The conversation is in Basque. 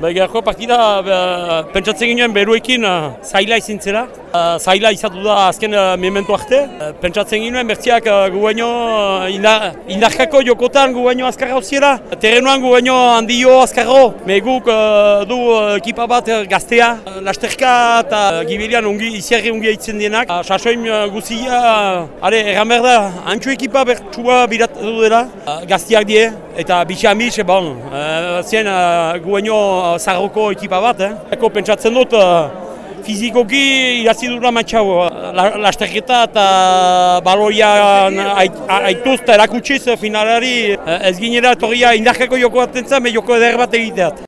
Begarko partida be, pentsatzen ginen beruekin uh, zaila izin zela. Uh, zaila izatu da azken uh, mementu arte. Uh, pentsatzen ginen bertziak uh, gu baino uh, indar, indarkako jokotan gu baino azkarra hauziera. Terrenuan gu baino handio azkarro. Meguk uh, du uh, ekipa bat gaztea. Uh, lasterka eta uh, gibilian ungi, iziarri ungi haitzen dienak. Uh, Sasoin uh, guzia, uh, are, erran behar da, antxu ekipa bertsua biratu dela. Uh, gazteak die eta bitxean bitxe, bon, uh, zien uh, gu baino zarroko ekipa bat, eh? Eko pentsatzen dut, uh, fizikoki irazi dura matxau, la, lasterketa eta baloria aituz eta erakutsiz finalari ez ginera torria indarkako joko bat entzat, me joko eder bat egiteat.